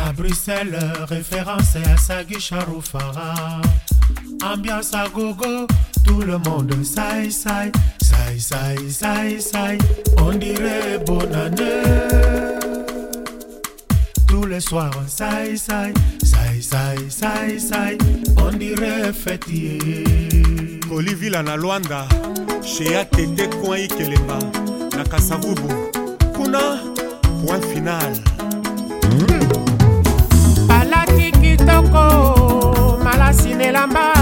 Na Bruxelles, référence à Sagi Charoufara. Ambiance à gogo, tout le monde saï saï, saï saï saï. On dirait bonne année. Tous les soirs, saï saï, saï saï saï saï. On dirait fêtier. kolivila na lwanda shea tete coin ikelemba na kasavubu kuna point final alati kitoko malasi na elamba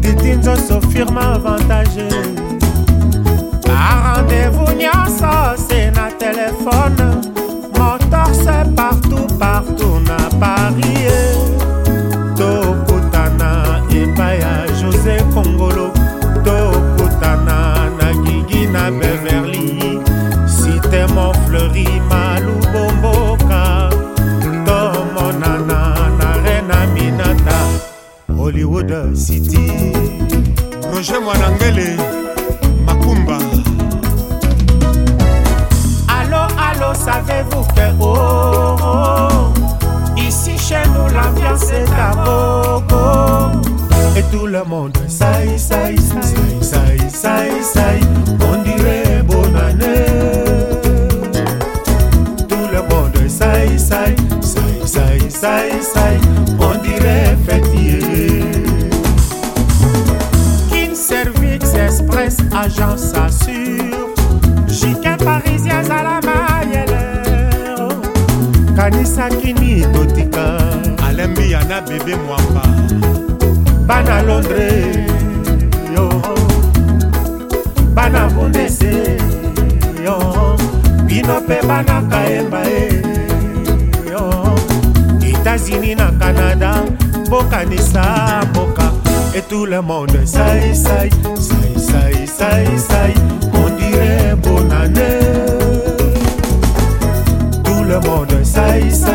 titi nzoso firme avantage. Barendez-vous nyonso se na telefone motorse partout partout na hollywood city roger mwanangele makumba Allô, allô, savez-vous que oh, oh, ici chez nous l'ambiance est à gogo et tout le monde saï saï saï saï saï saï on dirait bonne année tout le monde saï saï saï saï saï saï on dirait kanisaki ni totika? Alembi yana bebe mwamba. Bana londres yo. Bana bundese yo. Bino mpe bana kayemba e yo. États-unis na canada bokanisa mboka. Et tout le monde saï saï saï saï saï saï on dirait bonne année. Tout le monde saï saï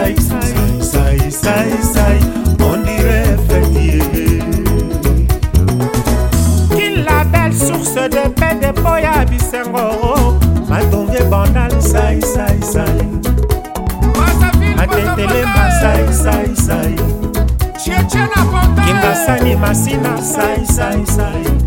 de paix de poya bisengo. Matonge bandal sai sai sai matetele masai sai sai kimbasani masina sai sai sai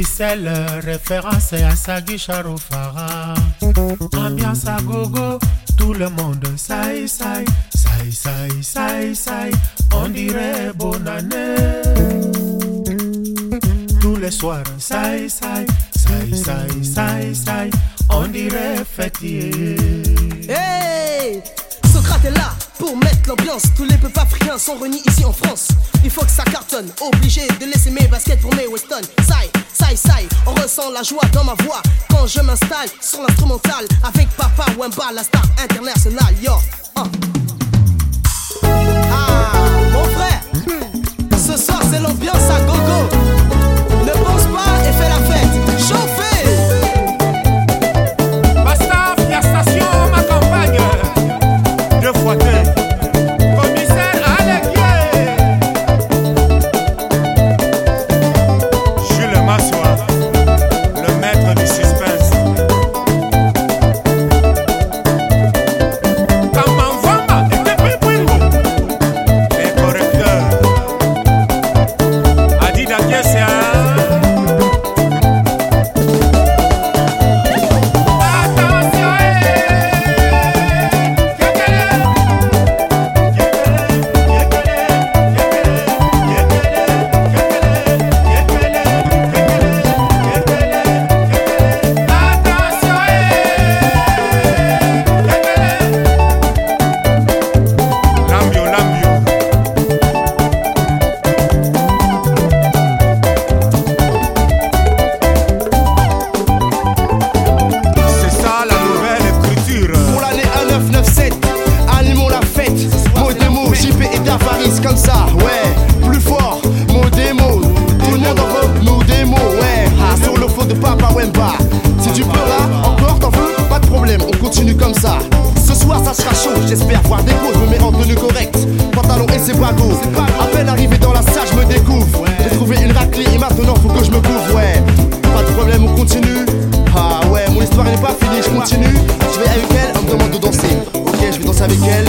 Bruxelles, référence à Sagi Charoufara. Ambiance à gogo, tout le monde saï saï, saï saï saï saï, on dirait bonne année. Tous les soirs, saï saï, saï saï saï saï, on dirait fêtier. Hey Socrate est là pour mettre l'ambiance. Tous les peuples africains sont réunis ici en France. Il faut que ça cartonne. Obligé de laisser mes baskets pour mes Weston. Sai, sai. On ressent la joie dans ma voix quand je m'installe sur l'instrumental avec Papa Wemba, la star internationale. Yo. chaud. J'espère voir des pauses, me mets en tenue correcte. Pantalon et c'est pas lourd. À peine arrivé dans la salle, je me découvre. J'ai trouvé une raclée et maintenant faut que je me couvre, ouais. Pas de problème, on continue. Ah ouais, mon histoire n'est pas finie, je continue. Je vais avec elle, elle me demande de danser. Ok, je vais danser avec elle.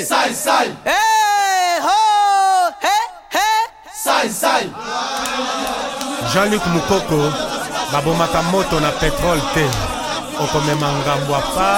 Hey. Sai, sai. Hey, ho, hey, hey. Sai, sai. Jean-Luc Mukoko babomaka moto na petrole te okomema ngambo apa